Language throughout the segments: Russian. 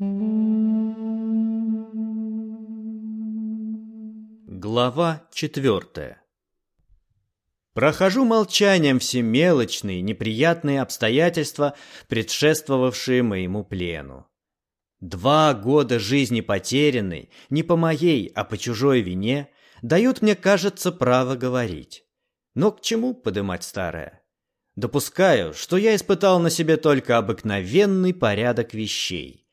Глава четвертая Прохожу молчанием все мелочные, неприятные обстоятельства, предшествовавшие моему плену. Два года жизни потерянной, не по моей, а по чужой вине, дают мне, кажется, право говорить. Но к чему подымать старое? Допускаю, что я испытал на себе только обыкновенный порядок вещей.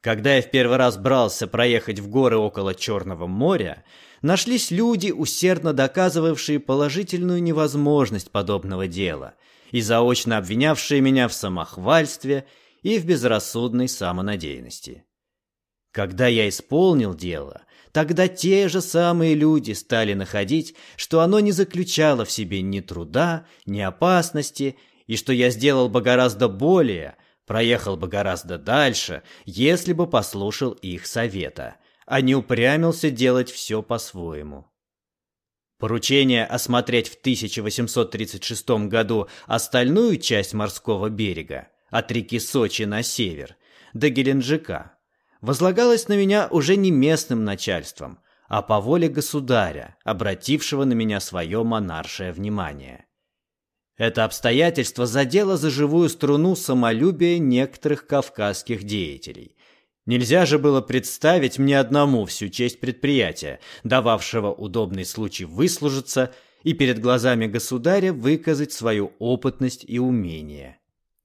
Когда я в первый раз брался проехать в горы около Черного моря, нашлись люди, усердно доказывавшие положительную невозможность подобного дела и заочно обвинявшие меня в самохвальстве и в безрассудной самонадеянности. Когда я исполнил дело, тогда те же самые люди стали находить, что оно не заключало в себе ни труда, ни опасности, и что я сделал бы гораздо более, проехал бы гораздо дальше, если бы послушал их совета, а не упрямился делать все по-своему. Поручение осмотреть в 1836 году остальную часть морского берега, от реки Сочи на север, до Геленджика, возлагалось на меня уже не местным начальством, а по воле государя, обратившего на меня свое монаршее внимание. Это обстоятельство задело за живую струну самолюбие некоторых кавказских деятелей. Нельзя же было представить мне одному всю честь предприятия, дававшего удобный случай выслужиться и перед глазами государя выказать свою опытность и умение.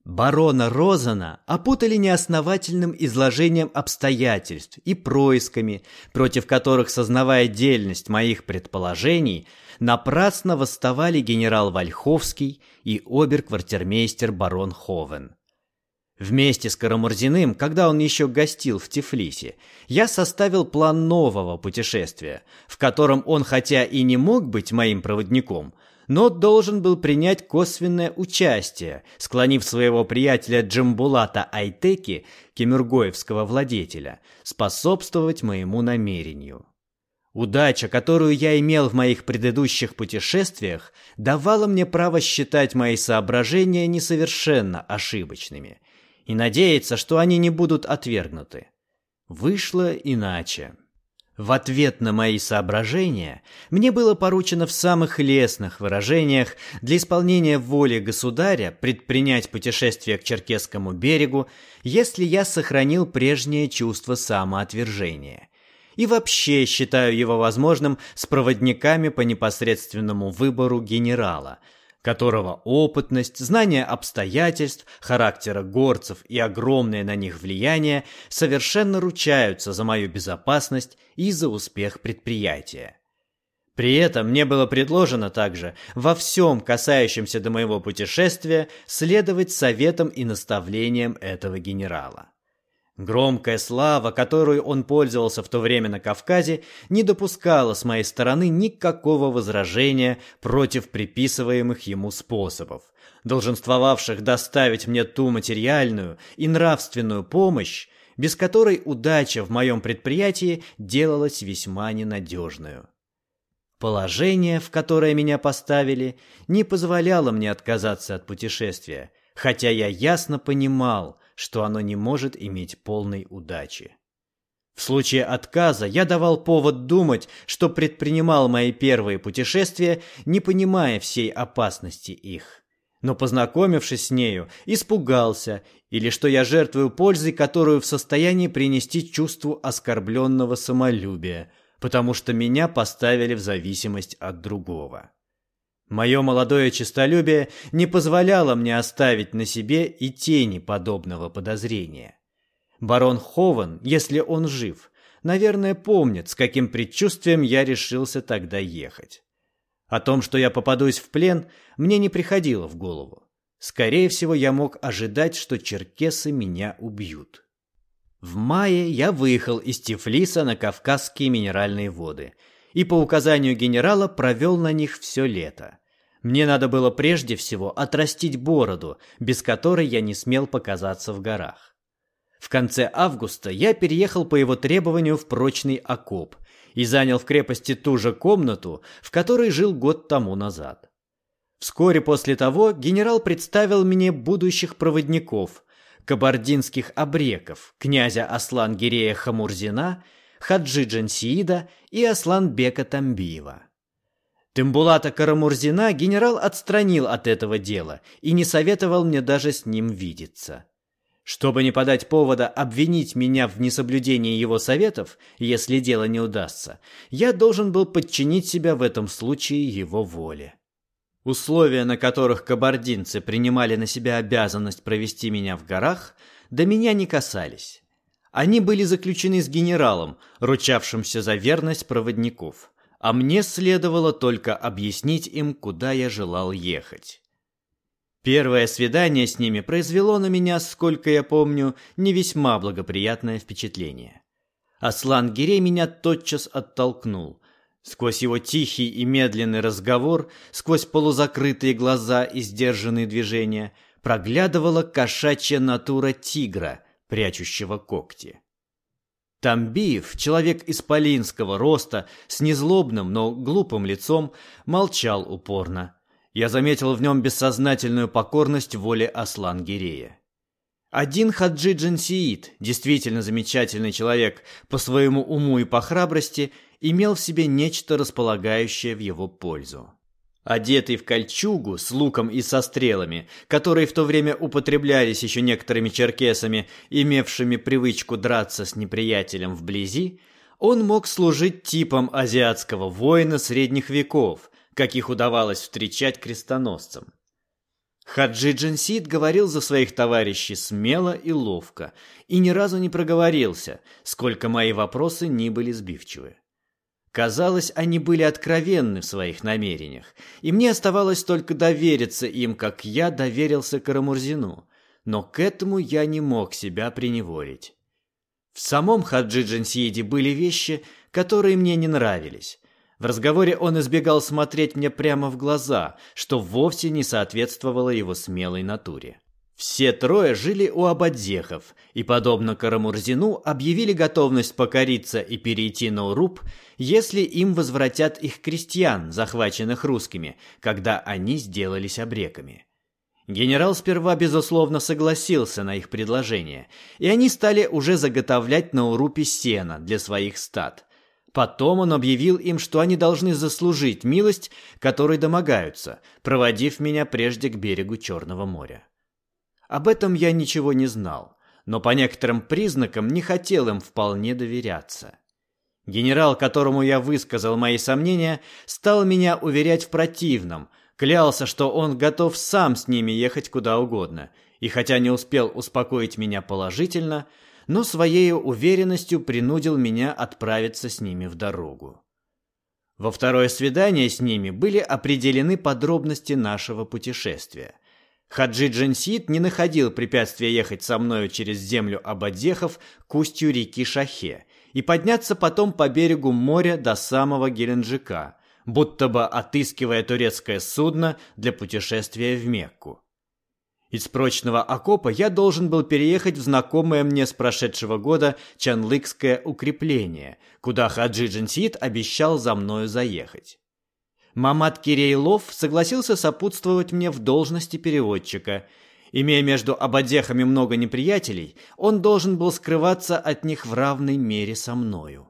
Барона Розана опутали неосновательным изложением обстоятельств и происками, против которых, сознавая дельность моих предположений, напрасно восставали генерал Вольховский и обер-квартирмейстер барон Ховен. Вместе с Карамурзиным, когда он еще гостил в Тифлисе, я составил план нового путешествия, в котором он хотя и не мог быть моим проводником – но должен был принять косвенное участие, склонив своего приятеля Джамбулата Айтеки, кемергоевского владетеля, способствовать моему намерению. Удача, которую я имел в моих предыдущих путешествиях, давала мне право считать мои соображения несовершенно ошибочными и надеяться, что они не будут отвергнуты. Вышло иначе. В ответ на мои соображения мне было поручено в самых лестных выражениях для исполнения воли государя предпринять путешествие к Черкесскому берегу, если я сохранил прежнее чувство самоотвержения. И вообще считаю его возможным с проводниками по непосредственному выбору генерала – которого опытность, знание обстоятельств, характера горцев и огромное на них влияние совершенно ручаются за мою безопасность и за успех предприятия. При этом мне было предложено также во всем касающемся до моего путешествия следовать советам и наставлениям этого генерала. Громкая слава, которую он пользовался в то время на Кавказе, не допускала с моей стороны никакого возражения против приписываемых ему способов, долженствовавших доставить мне ту материальную и нравственную помощь, без которой удача в моем предприятии делалась весьма ненадежную. Положение, в которое меня поставили, не позволяло мне отказаться от путешествия, хотя я ясно понимал – что оно не может иметь полной удачи. В случае отказа я давал повод думать, что предпринимал мои первые путешествия, не понимая всей опасности их. Но познакомившись с нею, испугался, или что я жертвую пользой, которую в состоянии принести чувству оскорбленного самолюбия, потому что меня поставили в зависимость от другого. Мое молодое честолюбие не позволяло мне оставить на себе и тени подобного подозрения. Барон Хован, если он жив, наверное, помнит, с каким предчувствием я решился тогда ехать. О том, что я попадусь в плен, мне не приходило в голову. Скорее всего, я мог ожидать, что черкесы меня убьют. В мае я выехал из Тифлиса на Кавказские минеральные воды – и по указанию генерала провел на них все лето. Мне надо было прежде всего отрастить бороду, без которой я не смел показаться в горах. В конце августа я переехал по его требованию в прочный окоп и занял в крепости ту же комнату, в которой жил год тому назад. Вскоре после того генерал представил мне будущих проводников, кабардинских абреков, князя Аслан-Гирея Хамурзина, Хаджи Джансиида и Асланбека Тамбиева. Тембулата Карамурзина генерал отстранил от этого дела и не советовал мне даже с ним видеться. Чтобы не подать повода обвинить меня в несоблюдении его советов, если дело не удастся, я должен был подчинить себя в этом случае его воле. Условия, на которых кабардинцы принимали на себя обязанность провести меня в горах, до меня не касались. Они были заключены с генералом, ручавшимся за верность проводников а мне следовало только объяснить им, куда я желал ехать. Первое свидание с ними произвело на меня, сколько я помню, не весьма благоприятное впечатление. Аслан Гирей меня тотчас оттолкнул. Сквозь его тихий и медленный разговор, сквозь полузакрытые глаза и сдержанные движения, проглядывала кошачья натура тигра, прячущего когти. Тамбиев, человек исполинского роста, с незлобным, но глупым лицом, молчал упорно. Я заметил в нем бессознательную покорность воле Аслан-Гирея. Один Хаджи Джансиит, действительно замечательный человек по своему уму и по храбрости, имел в себе нечто располагающее в его пользу. Одетый в кольчугу с луком и со стрелами, которые в то время употреблялись еще некоторыми черкесами, имевшими привычку драться с неприятелем вблизи, он мог служить типом азиатского воина средних веков, каких удавалось встречать крестоносцам. Хаджи Джинсид говорил за своих товарищей смело и ловко, и ни разу не проговорился, сколько мои вопросы ни были сбивчивы. Казалось, они были откровенны в своих намерениях, и мне оставалось только довериться им, как я доверился Карамурзину, но к этому я не мог себя приневолить. В самом Хаджи Джансиеде были вещи, которые мне не нравились. В разговоре он избегал смотреть мне прямо в глаза, что вовсе не соответствовало его смелой натуре. Все трое жили у Абадзехов и, подобно Карамурзину, объявили готовность покориться и перейти на Уруб, если им возвратят их крестьян, захваченных русскими, когда они сделались обреками. Генерал сперва, безусловно, согласился на их предложение, и они стали уже заготовлять на Урупе сено для своих стад. Потом он объявил им, что они должны заслужить милость, которой домогаются, проводив меня прежде к берегу Черного моря. Об этом я ничего не знал, но по некоторым признакам не хотел им вполне доверяться. Генерал, которому я высказал мои сомнения, стал меня уверять в противном, клялся, что он готов сам с ними ехать куда угодно, и хотя не успел успокоить меня положительно, но своей уверенностью принудил меня отправиться с ними в дорогу. Во второе свидание с ними были определены подробности нашего путешествия – Хаджи Джансид не находил препятствия ехать со мною через землю Абадзехов к устью реки Шахе и подняться потом по берегу моря до самого Геленджика, будто бы отыскивая турецкое судно для путешествия в Мекку. Из прочного окопа я должен был переехать в знакомое мне с прошедшего года Чанлыкское укрепление, куда Хаджи Джансид обещал за мною заехать. Мамат Кирейлов согласился сопутствовать мне в должности переводчика. Имея между ободехами много неприятелей, он должен был скрываться от них в равной мере со мною.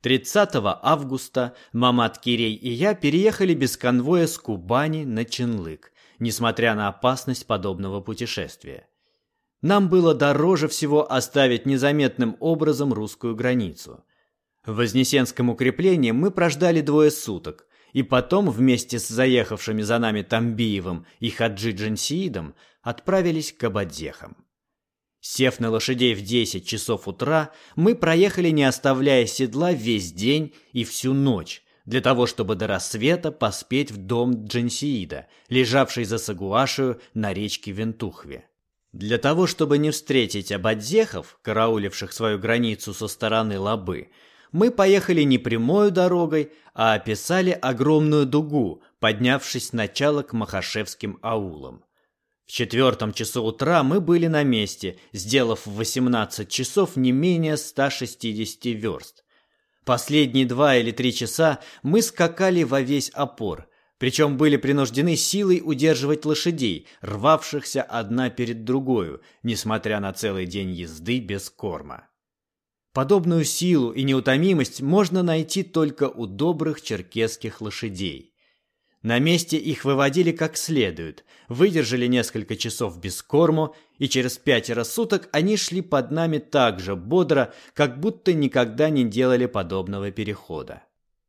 30 августа Мамат Кирей и я переехали без конвоя с Кубани на Ченлык, несмотря на опасность подобного путешествия. Нам было дороже всего оставить незаметным образом русскую границу. В Вознесенском укреплении мы прождали двое суток, и потом вместе с заехавшими за нами Тамбиевым и Хаджи Джансиидом отправились к Абадзехам. Сев на лошадей в 10 часов утра, мы проехали, не оставляя седла, весь день и всю ночь, для того, чтобы до рассвета поспеть в дом Джансиида, лежавший за Сагуашию на речке Вентухве. Для того, чтобы не встретить абадзехов, карауливших свою границу со стороны Лабы, мы поехали не прямой дорогой, а описали огромную дугу, поднявшись сначала к Махашевским аулам. В четвертом часу утра мы были на месте, сделав в 18 часов не менее 160 верст. Последние два или три часа мы скакали во весь опор. причем были принуждены силой удерживать лошадей, рвавшихся одна перед другою, несмотря на целый день езды без корма. Подобную силу и неутомимость можно найти только у добрых черкесских лошадей. На месте их выводили как следует, выдержали несколько часов без корму, и через пятеро суток они шли под нами так же бодро, как будто никогда не делали подобного перехода.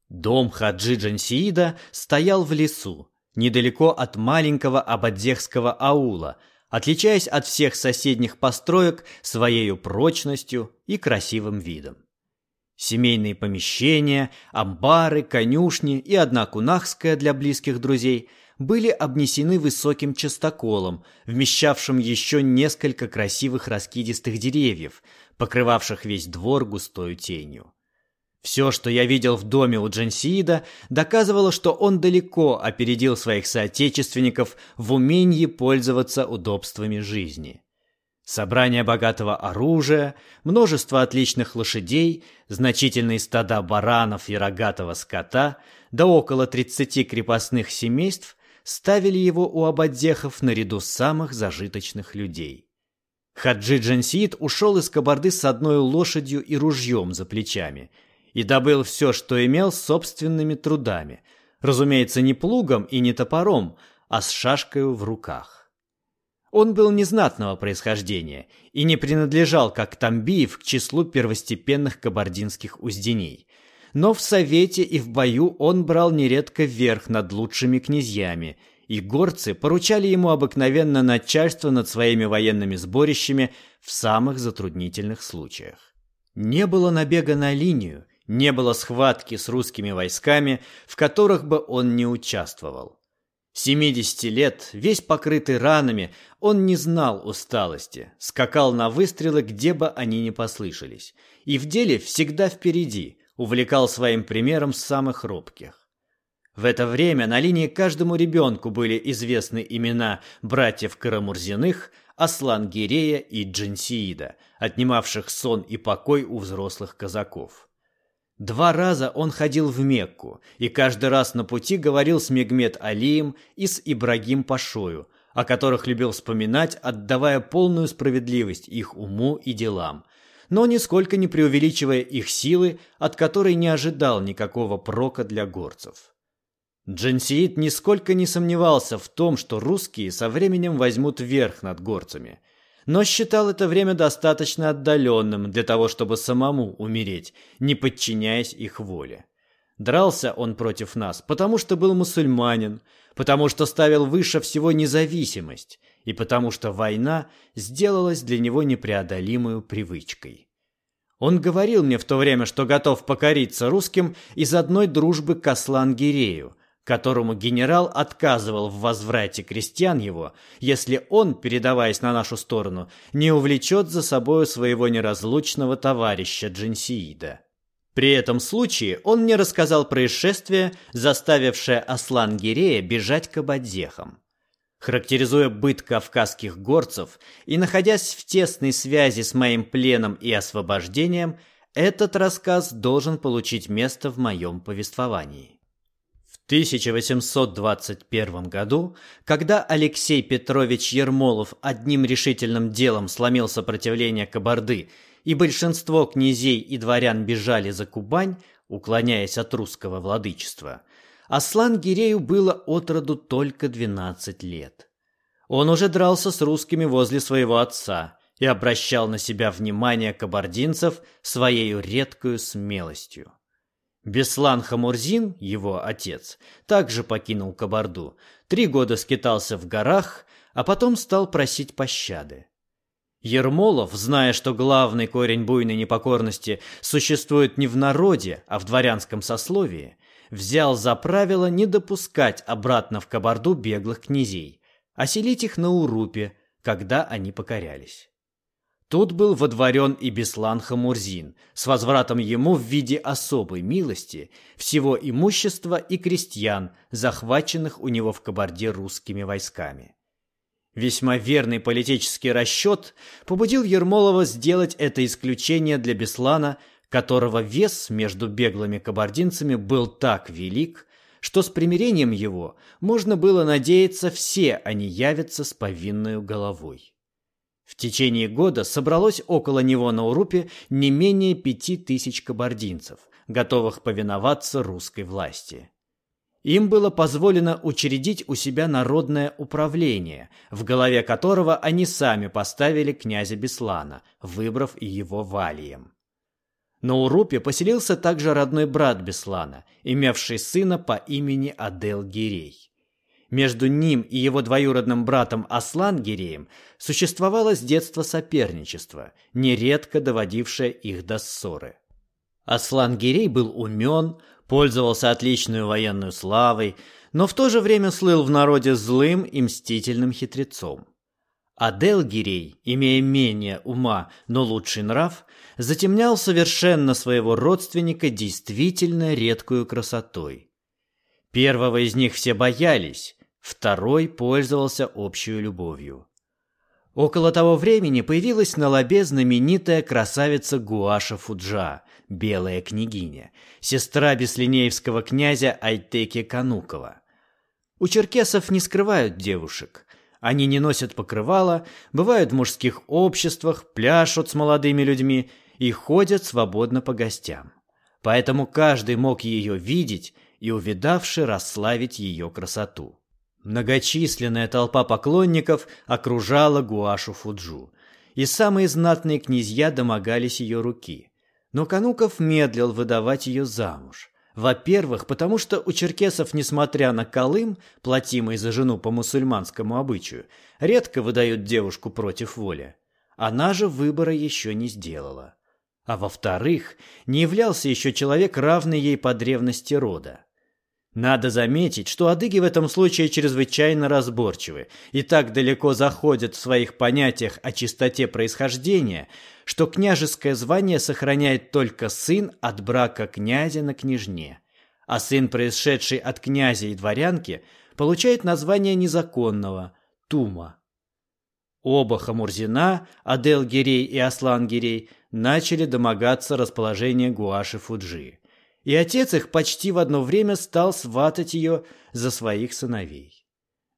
Дом Хаджи Джансиида стоял в лесу, недалеко от маленького абадзехского аула, отличаясь от всех соседних построек своей прочностью и красивым видом. Семейные помещения, амбары, конюшни и одна кунахская для близких друзей были обнесены высоким частоколом, вмещавшим еще несколько красивых раскидистых деревьев, покрывавших весь двор густою тенью. Все, что я видел в доме у Джансиида, доказывало, что он далеко опередил своих соотечественников в умении пользоваться удобствами жизни. Собрание богатого оружия, множество отличных лошадей, значительные стада баранов и рогатого скота, да около 30 крепостных семейств ставили его у абаддехов наряду самых зажиточных людей. Хаджи Джансиид ушел из Кабарды с одной лошадью и ружьем за плечами – и добыл все, что имел собственными трудами, разумеется, не плугом и не топором, а с шашкой в руках. Он был незнатного происхождения и не принадлежал, как Тамбиев, к числу первостепенных кабардинских узденей. Но в совете и в бою он брал нередко верх над лучшими князьями, и горцы поручали ему обыкновенно начальство над своими военными сборищами в самых затруднительных случаях. Не было набега на линию, не было схватки с русскими войсками, в которых бы он не участвовал. 70 лет, весь покрытый ранами, он не знал усталости, скакал на выстрелы, где бы они ни послышались, и в деле всегда впереди, увлекал своим примером самых робких. В это время на линии каждому ребенку были известны имена братьев Карамурзиных, Аслан Гирея и Джинсиида, отнимавших сон и покой у взрослых казаков. Два раза он ходил в Мекку и каждый раз на пути говорил с Мегмед Алием и с Ибрагим Пашою, о которых любил вспоминать, отдавая полную справедливость их уму и делам, но нисколько не преувеличивая их силы, от которой не ожидал никакого прока для горцев. Джансиит нисколько не сомневался в том, что русские со временем возьмут верх над горцами – но считал это время достаточно отдаленным для того, чтобы самому умереть, не подчиняясь их воле. Дрался он против нас, потому что был мусульманин, потому что ставил выше всего независимость, и потому что война сделалась для него непреодолимой привычкой. Он говорил мне в то время, что готов покориться русским из одной дружбы к Аслан-Гирею, которому генерал отказывал в возврате крестьян его, если он, передаваясь на нашу сторону, не увлечет за собою своего неразлучного товарища Джинсиида. При этом случае он мне рассказал происшествие, заставившее Аслан Гирея бежать к Абадзехам. Характеризуя быт кавказских горцев и находясь в тесной связи с моим пленом и освобождением, этот рассказ должен получить место в моем повествовании. 1821 году, когда Алексей Петрович Ермолов одним решительным делом сломил сопротивление Кабарды, и большинство князей и дворян бежали за Кубань, уклоняясь от русского владычества, Аслан Гирею было от роду только 12 лет. Он уже дрался с русскими возле своего отца и обращал на себя внимание кабардинцев своей редкою смелостью. Беслан Хамурзин, его отец, также покинул Кабарду, три года скитался в горах, а потом стал просить пощады. Ермолов, зная, что главный корень буйной непокорности существует не в народе, а в дворянском сословии, взял за правило не допускать обратно в Кабарду беглых князей, а селить их на Урупе, когда они покорялись. Тут был водворен и Беслан Хамурзин с возвратом ему в виде особой милости всего имущества и крестьян, захваченных у него в Кабарде русскими войсками. Весьма верный политический расчет побудил Ермолова сделать это исключение для Беслана, которого вес между беглыми кабардинцами был так велик, что с примирением его можно было надеяться все они явятся с повинной головой. В течение года собралось около него на Урупе не менее пяти тысяч кабардинцев, готовых повиноваться русской власти. Им было позволено учредить у себя народное управление, в голове которого они сами поставили князя Беслана, выбрав его валием. На Урупе поселился также родной брат Беслана, имевший сына по имени Адел Гирей. Между ним и его двоюродным братом Аслан Гиреем существовало с детства соперничество, нередко доводившее их до ссоры. Аслан Гирей был умен, пользовался отличной военной славой, но в то же время слыл в народе злым и мстительным хитрецом. Адел Гирей, имея менее ума, но лучший нрав, затемнял совершенно своего родственника действительно редкую красотой. Первого из них все боялись, второй пользовался общей любовью. Около того времени появилась на лобе знаменитая красавица Гуаша Фуджа, белая княгиня, сестра беслинеевского князя Айтеки Канукова. У черкесов не скрывают девушек. Они не носят покрывала, бывают в мужских обществах, пляшут с молодыми людьми и ходят свободно по гостям. Поэтому каждый мог ее видеть и, увидавши, расславить ее красоту. Многочисленная толпа поклонников окружала Гуашу Фуджу, и самые знатные князья домогались ее руки. Но Кануков медлил выдавать ее замуж. Во-первых, потому что у черкесов, несмотря на колым, платимый за жену по мусульманскому обычаю, редко выдают девушку против воли. Она же выбора еще не сделала. А во-вторых, не являлся еще человек, равный ей по древности рода. Надо заметить, что адыги в этом случае чрезвычайно разборчивы и так далеко заходят в своих понятиях о чистоте происхождения, что княжеское звание сохраняет только сын от брака князя на княжне, а сын, происшедший от князя и дворянки, получает название незаконного – Тума. Оба Хамурзина, Адел-Гирей и Аслан-Гирей, начали домогаться расположения Гуаши Фуджи и отец их почти в одно время стал сватать ее за своих сыновей.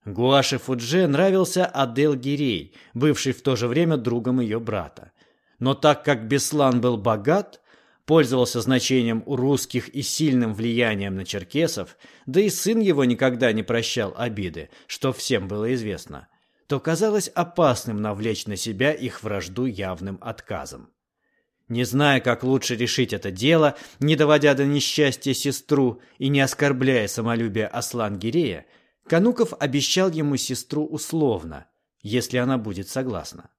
Гуаше Фудже нравился Адел Гирей, бывший в то же время другом ее брата. Но так как Беслан был богат, пользовался значением у русских и сильным влиянием на черкесов, да и сын его никогда не прощал обиды, что всем было известно, то казалось опасным навлечь на себя их вражду явным отказом. Не зная, как лучше решить это дело, не доводя до несчастья сестру и не оскорбляя самолюбие Аслан-Гирея, Кануков обещал ему сестру условно, если она будет согласна.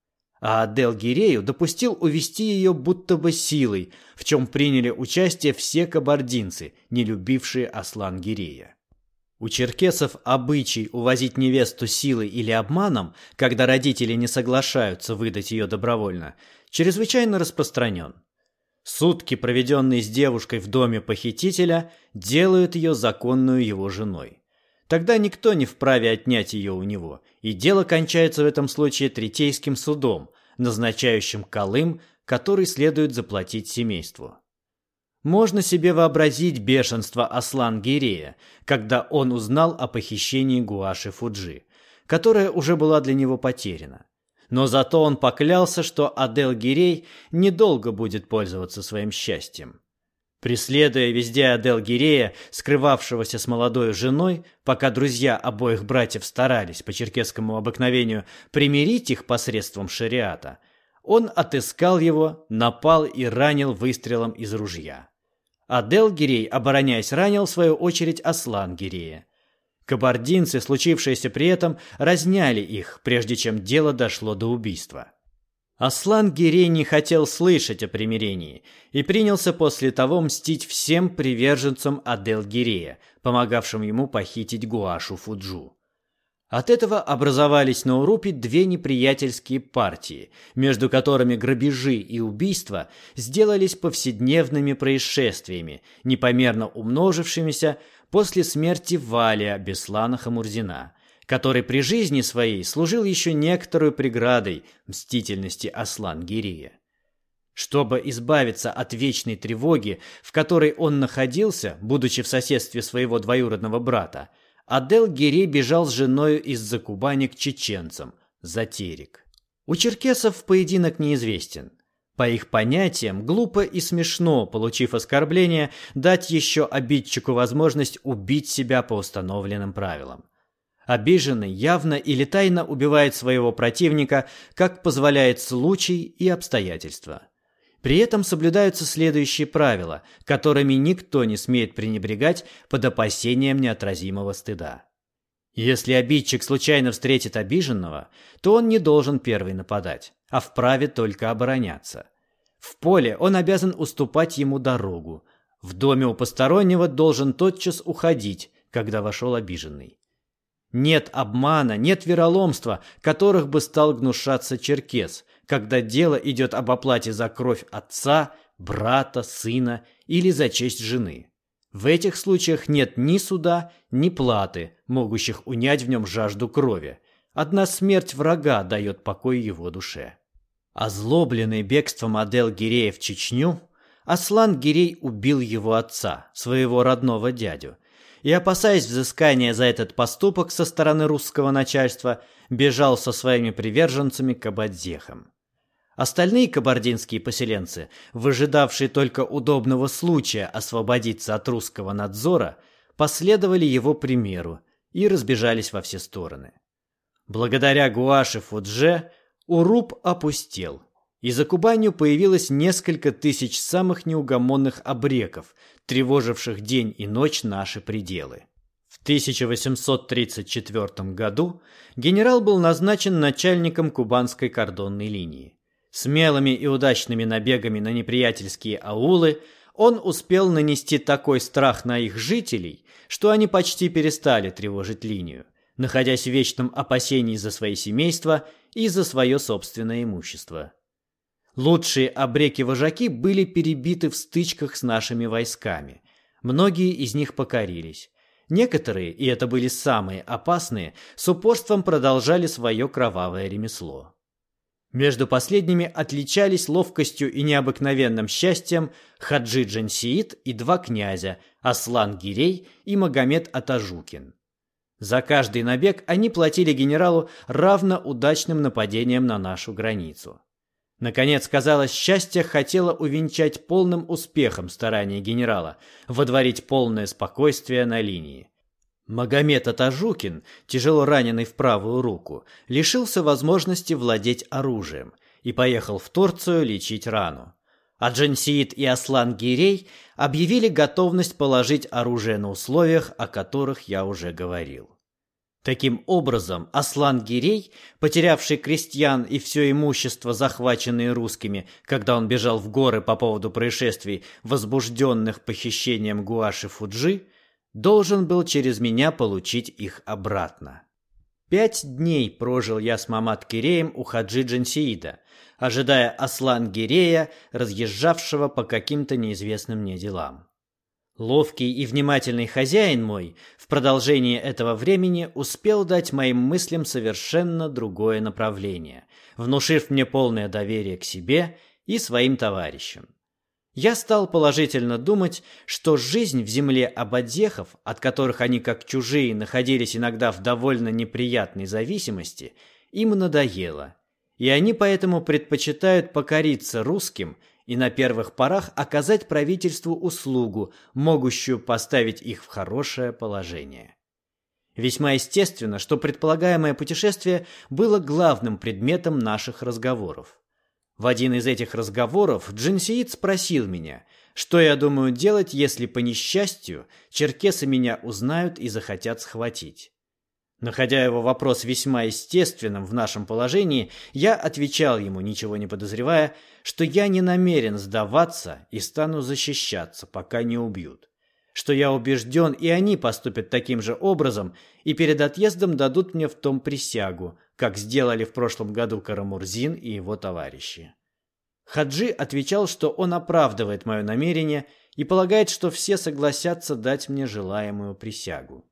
А Адел Гирею допустил увести ее будто бы силой, в чем приняли участие все кабардинцы, не любившие Аслан-Гирея. У черкесов обычай увозить невесту силой или обманом, когда родители не соглашаются выдать ее добровольно, чрезвычайно распространен. Сутки, проведенные с девушкой в доме похитителя, делают ее законную его женой. Тогда никто не вправе отнять ее у него, и дело кончается в этом случае третейским судом, назначающим колым, который следует заплатить семейству. Можно себе вообразить бешенство Аслан Гирея, когда он узнал о похищении Гуаши Фуджи, которая уже была для него потеряна. Но зато он поклялся, что Адел Гирей недолго будет пользоваться своим счастьем. Преследуя везде Адел Гирея, скрывавшегося с молодой женой, пока друзья обоих братьев старались по черкесскому обыкновению примирить их посредством шариата, он отыскал его, напал и ранил выстрелом из ружья. Адел Гирей, обороняясь, ранил в свою очередь Аслан Гирея. Кабардинцы, случившиеся при этом, разняли их, прежде чем дело дошло до убийства. Аслан Гирей не хотел слышать о примирении и принялся после того мстить всем приверженцам Адел Гирея, помогавшим ему похитить Гуашу Фуджу. От этого образовались на Урупе две неприятельские партии, между которыми грабежи и убийства сделались повседневными происшествиями, непомерно умножившимися после смерти Валия Беслана Хамурзина, который при жизни своей служил еще некоторую преградой мстительности Аслан Гирия. Чтобы избавиться от вечной тревоги, в которой он находился, будучи в соседстве своего двоюродного брата, Адел Гирей бежал с женою из-за Кубани к чеченцам, за Терек. У черкесов поединок неизвестен. По их понятиям, глупо и смешно, получив оскорбление, дать еще обидчику возможность убить себя по установленным правилам. Обиженный явно или тайно убивает своего противника, как позволяет случай и обстоятельства. При этом соблюдаются следующие правила, которыми никто не смеет пренебрегать под опасением неотразимого стыда. Если обидчик случайно встретит обиженного, то он не должен первый нападать, а вправе только обороняться. В поле он обязан уступать ему дорогу. В доме у постороннего должен тотчас уходить, когда вошел обиженный. Нет обмана, нет вероломства, которых бы стал гнушаться черкес, когда дело идет об оплате за кровь отца, брата, сына или за честь жены. В этих случаях нет ни суда, ни платы, могущих унять в нем жажду крови. Одна смерть врага дает покой его душе. Озлобленный бегством Адел Гирея в Чечню, Аслан Гирей убил его отца, своего родного дядю, и, опасаясь взыскания за этот поступок со стороны русского начальства, бежал со своими приверженцами к Абадзехам. Остальные кабардинские поселенцы, выжидавшие только удобного случая освободиться от русского надзора, последовали его примеру и разбежались во все стороны. Благодаря Гуаше Фудже Уруб опустел, и за Кубанью появилось несколько тысяч самых неугомонных обреков, тревоживших день и ночь наши пределы. В 1834 году генерал был назначен начальником кубанской кордонной линии. Смелыми и удачными набегами на неприятельские аулы он успел нанести такой страх на их жителей, что они почти перестали тревожить линию, находясь в вечном опасении за свои семейства и за свое собственное имущество. Лучшие обреки-вожаки были перебиты в стычках с нашими войсками. Многие из них покорились. Некоторые, и это были самые опасные, с упорством продолжали свое кровавое ремесло. Между последними отличались ловкостью и необыкновенным счастьем Хаджи Джансиит и два князя Аслан Гирей и Магомед Атажукин. За каждый набег они платили генералу равно удачным нападением на нашу границу. Наконец, казалось, счастье хотело увенчать полным успехом старания генерала, водворить полное спокойствие на линии. Магомед Атажукин, тяжело раненый в правую руку, лишился возможности владеть оружием и поехал в Турцию лечить рану. А Джансиит и Аслан Гирей объявили готовность положить оружие на условиях, о которых я уже говорил. Таким образом, Аслан Гирей, потерявший крестьян и все имущество, захваченное русскими, когда он бежал в горы по поводу происшествий, возбужденных похищением Гуаши Фуджи, должен был через меня получить их обратно. Пять дней прожил я с Мамат Киреем у Хаджи Джансиида, ожидая Аслан Гирея, разъезжавшего по каким-то неизвестным мне делам. Ловкий и внимательный хозяин мой в продолжении этого времени успел дать моим мыслям совершенно другое направление, внушив мне полное доверие к себе и своим товарищам. Я стал положительно думать, что жизнь в земле абадзехов, от которых они как чужие находились иногда в довольно неприятной зависимости, им надоела, и они поэтому предпочитают покориться русским и на первых порах оказать правительству услугу, могущую поставить их в хорошее положение. Весьма естественно, что предполагаемое путешествие было главным предметом наших разговоров. В один из этих разговоров Джинсиит спросил меня, что я думаю делать, если по несчастью черкесы меня узнают и захотят схватить. Находя его вопрос весьма естественным в нашем положении, я отвечал ему, ничего не подозревая, что я не намерен сдаваться и стану защищаться, пока не убьют. Что я убежден, и они поступят таким же образом, и перед отъездом дадут мне в том присягу, как сделали в прошлом году Карамурзин и его товарищи. Хаджи отвечал, что он оправдывает мое намерение и полагает, что все согласятся дать мне желаемую присягу.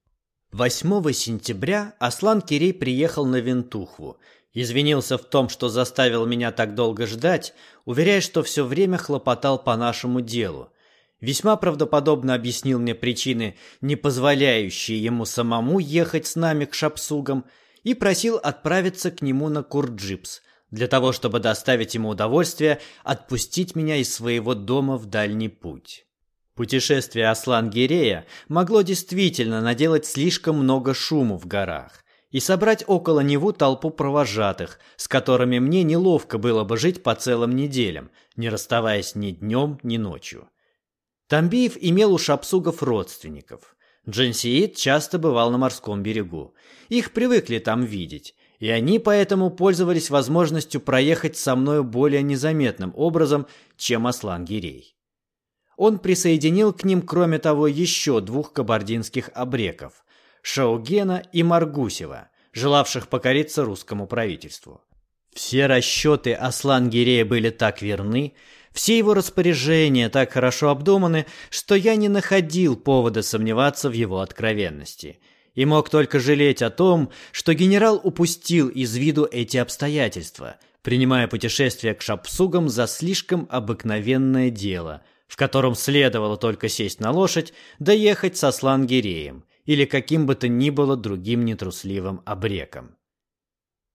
8 сентября Аслан Кирей приехал на Вентухву Извинился в том, что заставил меня так долго ждать, уверяя, что все время хлопотал по нашему делу. Весьма правдоподобно объяснил мне причины, не позволяющие ему самому ехать с нами к шапсугам, и просил отправиться к нему на Курджипс, для того, чтобы доставить ему удовольствие отпустить меня из своего дома в дальний путь. Путешествие Аслан-Гирея могло действительно наделать слишком много шуму в горах и собрать около него толпу провожатых, с которыми мне неловко было бы жить по целым неделям, не расставаясь ни днем, ни ночью. Тамбиев имел у шапсугов родственников. Джансиит часто бывал на морском берегу. Их привыкли там видеть, и они поэтому пользовались возможностью проехать со мною более незаметным образом, чем Аслан Гирей. Он присоединил к ним, кроме того, еще двух кабардинских обреков – Шаугена и Маргусева, желавших покориться русскому правительству. Все расчеты Аслан Гирея были так верны, все его распоряжения так хорошо обдуманы, что я не находил повода сомневаться в его откровенности – и мог только жалеть о том, что генерал упустил из виду эти обстоятельства, принимая путешествие к шапсугам за слишком обыкновенное дело, в котором следовало только сесть на лошадь, доехать со слангиреем или каким бы то ни было другим нетрусливым обреком.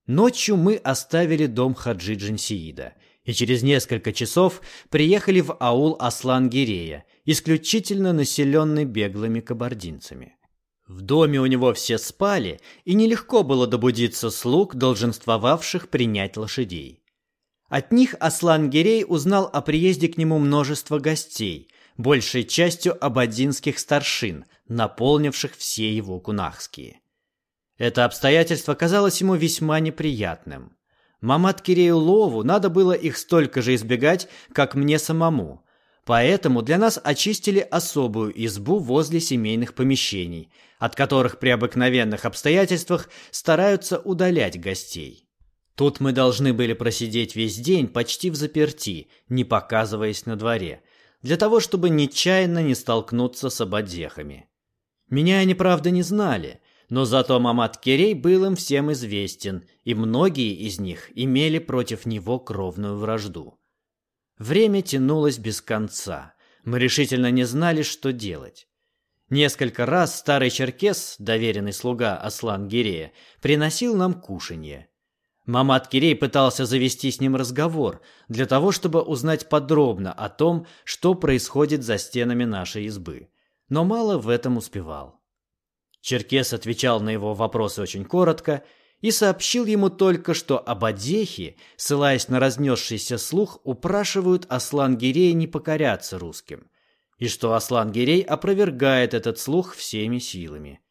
Ночью мы оставили дом Хаджи Джинсиида и через несколько часов приехали в аул Аслан-Гирея, исключительно населенный беглыми кабардинцами. В доме у него все спали, и нелегко было добудиться слуг, долженствовавших принять лошадей. От них Аслан Гирей узнал о приезде к нему множество гостей, большей частью абадинских старшин, наполнивших все его кунахские. Это обстоятельство казалось ему весьма неприятным. Мамат Кирею надо было их столько же избегать, как мне самому, Поэтому для нас очистили особую избу возле семейных помещений, от которых при обыкновенных обстоятельствах стараются удалять гостей. Тут мы должны были просидеть весь день почти в заперти, не показываясь на дворе, для того, чтобы нечаянно не столкнуться с ободехами. Меня они, правда, не знали, но зато Мамат Керей был им всем известен, и многие из них имели против него кровную вражду. Время тянулось без конца. Мы решительно не знали, что делать. Несколько раз старый черкес, доверенный слуга Аслан Гирея, приносил нам кушанье. Мамат Кирей пытался завести с ним разговор, для того, чтобы узнать подробно о том, что происходит за стенами нашей избы. Но мало в этом успевал. Черкес отвечал на его вопросы очень коротко и сообщил ему только, что абадехи, ссылаясь на разнесшийся слух, упрашивают Аслан-Гирея не покоряться русским, и что Аслан-Гирей опровергает этот слух всеми силами.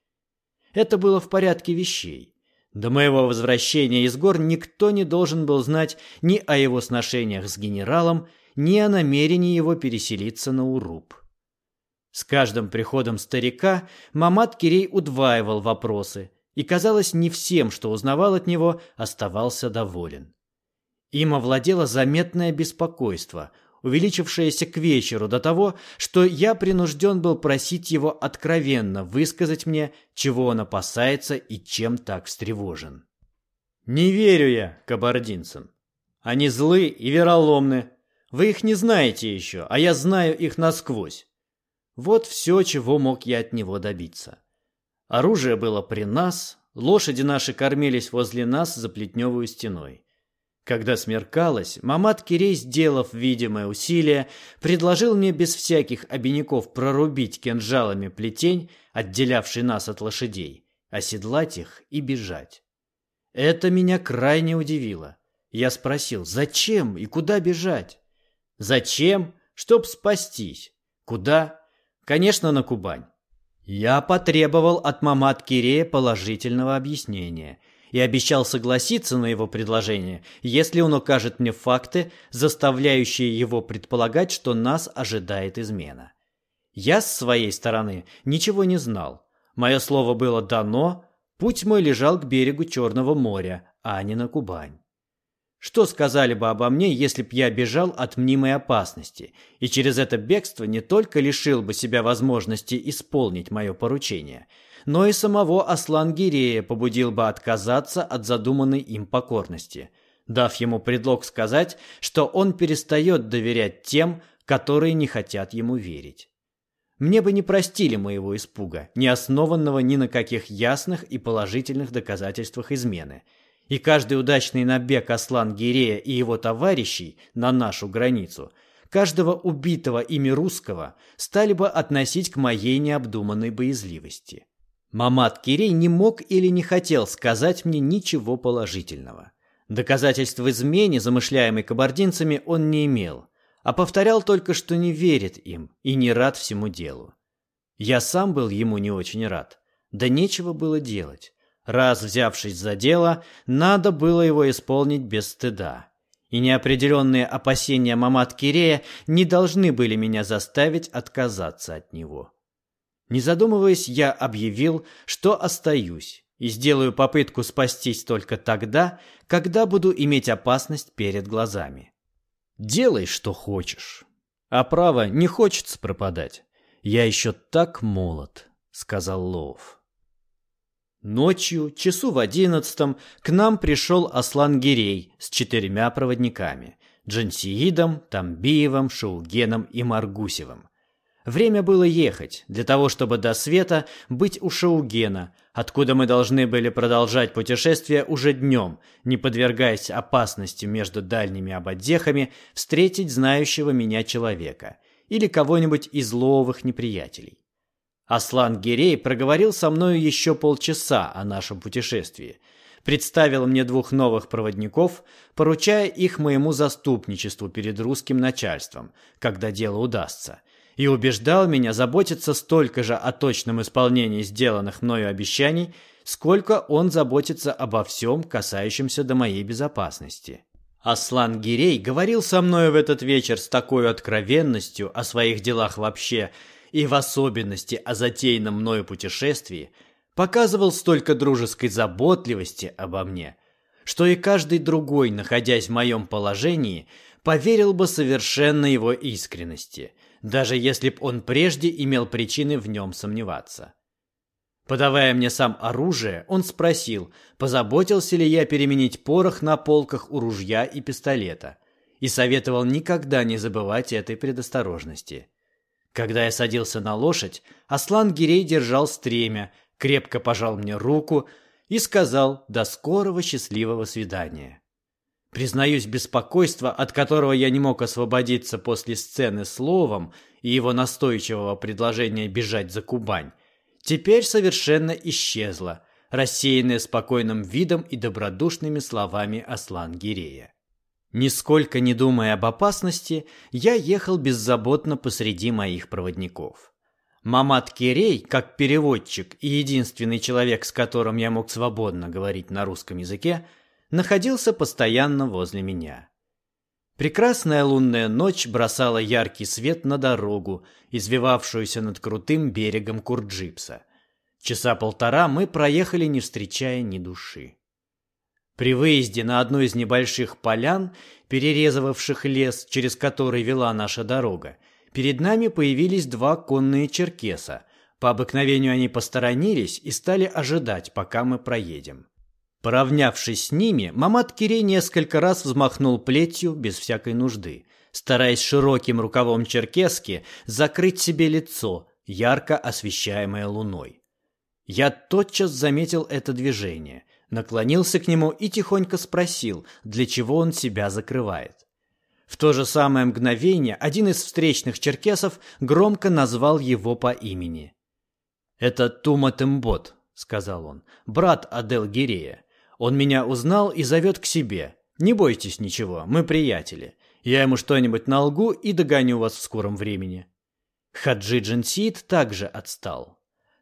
Это было в порядке вещей. До моего возвращения из гор никто не должен был знать ни о его сношениях с генералом, ни о намерении его переселиться на Уруб. С каждым приходом старика Мамат Кирей удваивал вопросы, и, казалось, не всем, что узнавал от него, оставался доволен. Им овладело заметное беспокойство, увеличившееся к вечеру до того, что я принужден был просить его откровенно высказать мне, чего он опасается и чем так встревожен. «Не верю я кабардинцам. Они злы и вероломны. Вы их не знаете еще, а я знаю их насквозь. Вот все, чего мог я от него добиться. Оружие было при нас, лошади наши кормились возле нас за плетневую стеной. Когда смеркалось, Мамат Кирей, сделав видимое усилие, предложил мне без всяких обиняков прорубить кинжалами плетень, отделявший нас от лошадей, оседлать их и бежать. Это меня крайне удивило. Я спросил, зачем и куда бежать? Зачем? Чтоб спастись. Куда? Конечно, на Кубань. Я потребовал от Мамат Кирея положительного объяснения и обещал согласиться на его предложение, если он укажет мне факты, заставляющие его предполагать, что нас ожидает измена. Я с своей стороны ничего не знал. Мое слово было дано, путь мой лежал к берегу Черного моря, а не на Кубань. Что сказали бы обо мне, если б я бежал от мнимой опасности, и через это бегство не только лишил бы себя возможности исполнить мое поручение, но и самого Аслан-Гирея побудил бы отказаться от задуманной им покорности, дав ему предлог сказать, что он перестает доверять тем, которые не хотят ему верить. Мне бы не простили моего испуга, не основанного ни на каких ясных и положительных доказательствах измены – и каждый удачный набег Аслан Гирея и его товарищей на нашу границу, каждого убитого ими русского стали бы относить к моей необдуманной боязливости. Мамат Кирей не мог или не хотел сказать мне ничего положительного. Доказательств измене, замышляемой кабардинцами, он не имел, а повторял только, что не верит им и не рад всему делу. Я сам был ему не очень рад, да нечего было делать. Раз взявшись за дело, надо было его исполнить без стыда. И неопределенные опасения Мамат Кирея не должны были меня заставить отказаться от него. Не задумываясь, я объявил, что остаюсь и сделаю попытку спастись только тогда, когда буду иметь опасность перед глазами. Делай, что хочешь. А право не хочется пропадать. Я еще так молод, сказал Лов. Ночью, часу в одиннадцатом, к нам пришел Аслан Гирей с четырьмя проводниками – Джансиидом, Тамбиевым, Шаугеном и Маргусевым. Время было ехать, для того, чтобы до света быть у Шаугена, откуда мы должны были продолжать путешествие уже днем, не подвергаясь опасности между дальними ободдехами встретить знающего меня человека или кого-нибудь из ловых неприятелей. Аслан Гирей проговорил со мною еще полчаса о нашем путешествии, представил мне двух новых проводников, поручая их моему заступничеству перед русским начальством, когда дело удастся, и убеждал меня заботиться столько же о точном исполнении сделанных мною обещаний, сколько он заботится обо всем, касающемся до моей безопасности. Аслан Гирей говорил со мною в этот вечер с такой откровенностью о своих делах вообще – и в особенности о затеянном мною путешествии, показывал столько дружеской заботливости обо мне, что и каждый другой, находясь в моем положении, поверил бы совершенно его искренности, даже если б он прежде имел причины в нем сомневаться. Подавая мне сам оружие, он спросил, позаботился ли я переменить порох на полках у ружья и пистолета, и советовал никогда не забывать этой предосторожности. Когда я садился на лошадь, Аслан Гирей держал стремя, крепко пожал мне руку и сказал «до скорого счастливого свидания». Признаюсь, беспокойство, от которого я не мог освободиться после сцены словом и его настойчивого предложения бежать за Кубань, теперь совершенно исчезло, рассеянное спокойным видом и добродушными словами Аслан Гирея. Нисколько не думая об опасности, я ехал беззаботно посреди моих проводников. Мамат Кирей, как переводчик и единственный человек, с которым я мог свободно говорить на русском языке, находился постоянно возле меня. Прекрасная лунная ночь бросала яркий свет на дорогу, извивавшуюся над крутым берегом Курджипса. Часа полтора мы проехали, не встречая ни души. При выезде на одну из небольших полян, перерезывавших лес, через который вела наша дорога, перед нами появились два конные черкеса. По обыкновению они посторонились и стали ожидать, пока мы проедем. Поравнявшись с ними, Мамат Кирей несколько раз взмахнул плетью без всякой нужды, стараясь широким рукавом черкески закрыть себе лицо, ярко освещаемое луной. Я тотчас заметил это движение – наклонился к нему и тихонько спросил, для чего он себя закрывает. В то же самое мгновение один из встречных черкесов громко назвал его по имени. «Это Тума Тембот», — сказал он, — «брат Адел Гирея. Он меня узнал и зовет к себе. Не бойтесь ничего, мы приятели. Я ему что-нибудь налгу и догоню вас в скором времени». Хаджи Джинсид также отстал.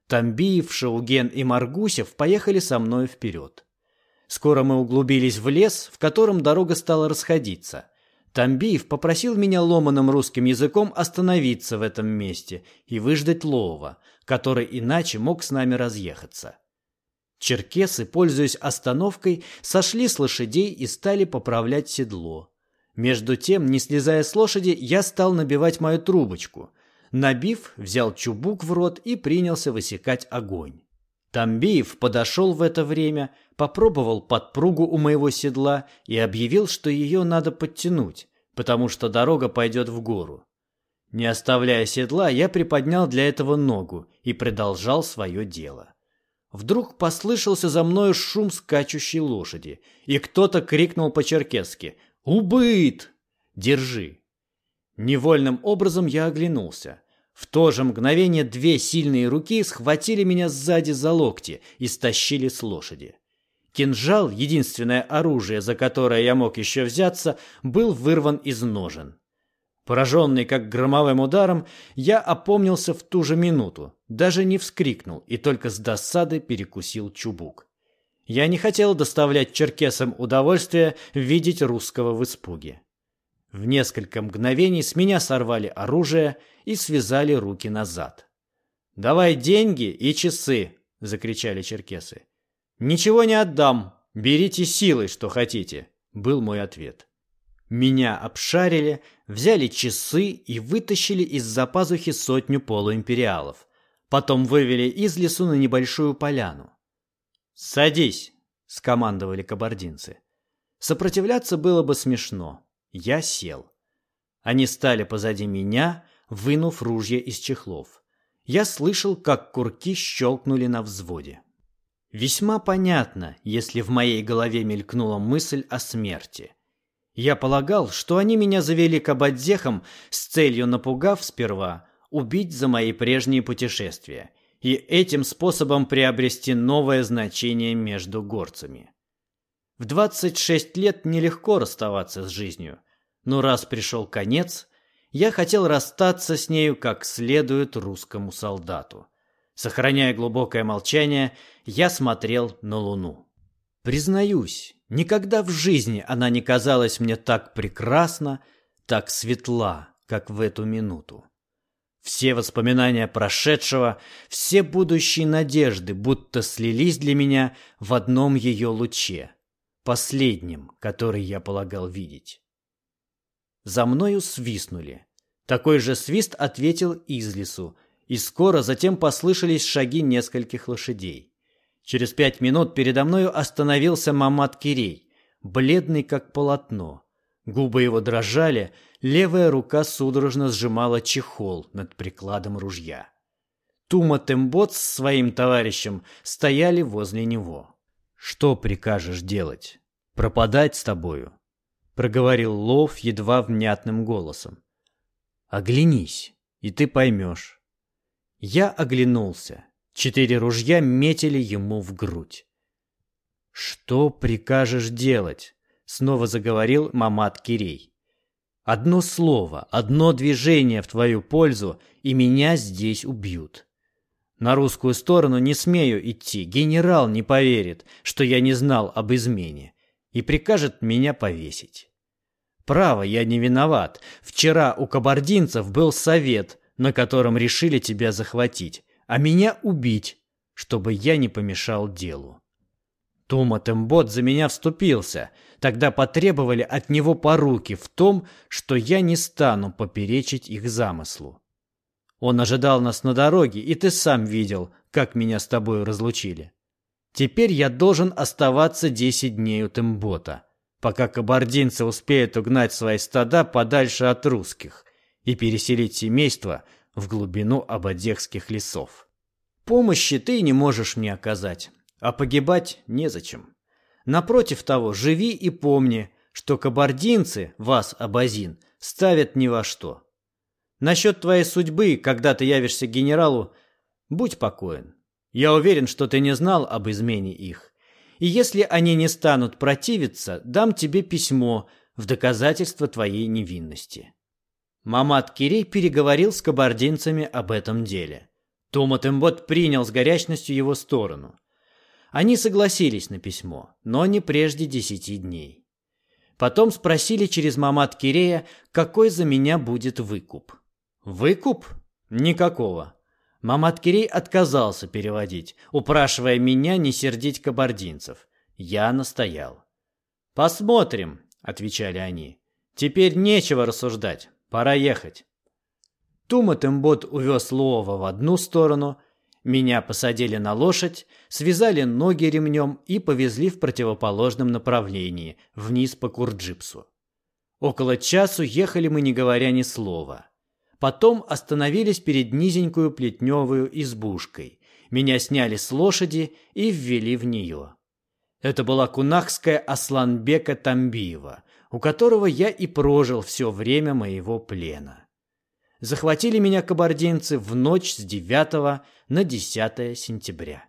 Тамбиев, Шауген и Маргусев поехали со мной вперед. Скоро мы углубились в лес, в котором дорога стала расходиться. Тамбиев попросил меня ломаным русским языком остановиться в этом месте и выждать Лова, который иначе мог с нами разъехаться. Черкесы, пользуясь остановкой, сошли с лошадей и стали поправлять седло. Между тем, не слезая с лошади, я стал набивать мою трубочку. Набив, взял чубук в рот и принялся высекать огонь. Тамбиев подошел в это время, попробовал подпругу у моего седла и объявил, что ее надо подтянуть, потому что дорога пойдет в гору. Не оставляя седла, я приподнял для этого ногу и продолжал свое дело. Вдруг послышался за мною шум скачущей лошади, и кто-то крикнул по-черкесски «Убыт! Держи!». Невольным образом я оглянулся. В то же мгновение две сильные руки схватили меня сзади за локти и стащили с лошади. Кинжал, единственное оружие, за которое я мог еще взяться, был вырван из ножен. Пораженный как громовым ударом, я опомнился в ту же минуту, даже не вскрикнул и только с досады перекусил чубук. Я не хотел доставлять черкесам удовольствие видеть русского в испуге. В несколько мгновений с меня сорвали оружие и связали руки назад. «Давай деньги и часы!» — закричали черкесы. «Ничего не отдам! Берите силой, что хотите!» — был мой ответ. Меня обшарили, взяли часы и вытащили из-за пазухи сотню полуимпериалов. Потом вывели из лесу на небольшую поляну. «Садись!» — скомандовали кабардинцы. Сопротивляться было бы смешно. Я сел. Они стали позади меня, вынув ружья из чехлов. Я слышал, как курки щелкнули на взводе. Весьма понятно, если в моей голове мелькнула мысль о смерти — я полагал, что они меня завели к абадзехам с целью, напугав сперва, убить за мои прежние путешествия и этим способом приобрести новое значение между горцами. В 26 лет нелегко расставаться с жизнью, но раз пришел конец, я хотел расстаться с нею как следует русскому солдату. Сохраняя глубокое молчание, я смотрел на луну. Признаюсь, Никогда в жизни она не казалась мне так прекрасна, так светла, как в эту минуту. Все воспоминания прошедшего, все будущие надежды будто слились для меня в одном ее луче, последнем, который я полагал видеть. За мною свистнули. Такой же свист ответил из лесу, и скоро затем послышались шаги нескольких лошадей. Через пять минут передо мною остановился Мамат Кирей, бледный как полотно. Губы его дрожали, левая рука судорожно сжимала чехол над прикладом ружья. Тума Тембот с своим товарищем стояли возле него. «Что прикажешь делать? Пропадать с тобою?» — проговорил Лов едва внятным голосом. «Оглянись, и ты поймешь». Я оглянулся. Четыре ружья метили ему в грудь. «Что прикажешь делать?» — снова заговорил Мамат Кирей. «Одно слово, одно движение в твою пользу, и меня здесь убьют. На русскую сторону не смею идти, генерал не поверит, что я не знал об измене, и прикажет меня повесить. Право, я не виноват. Вчера у кабардинцев был совет, на котором решили тебя захватить а меня убить, чтобы я не помешал делу. Тума Тембот за меня вступился. Тогда потребовали от него поруки в том, что я не стану поперечить их замыслу. Он ожидал нас на дороге, и ты сам видел, как меня с тобой разлучили. Теперь я должен оставаться десять дней у Тембота, пока кабардинцы успеют угнать свои стада подальше от русских и переселить семейство в глубину абадехских лесов. Помощи ты не можешь мне оказать, а погибать незачем. Напротив того, живи и помни, что кабардинцы, вас, абазин, ставят ни во что. Насчет твоей судьбы, когда ты явишься генералу, будь покоен. Я уверен, что ты не знал об измене их. И если они не станут противиться, дам тебе письмо в доказательство твоей невинности. Мамат Кирей переговорил с кабардинцами об этом деле. Томатембот принял с горячностью его сторону. Они согласились на письмо, но не прежде десяти дней. Потом спросили через Мамат Кирея, какой за меня будет выкуп. Выкуп? Никакого. Маматкирей отказался переводить, упрашивая меня не сердить кабардинцев. Я настоял. «Посмотрим», — отвечали они. «Теперь нечего рассуждать, пора ехать». Туматембот увез Лова в одну сторону, меня посадили на лошадь, связали ноги ремнем и повезли в противоположном направлении, вниз по Курджипсу. Около часу ехали мы, не говоря ни слова. Потом остановились перед низенькую плетневую избушкой. Меня сняли с лошади и ввели в нее. Это была кунахская Асланбека Тамбиева, у которого я и прожил все время моего плена. Захватили меня кабардинцы в ночь с 9 на 10 сентября.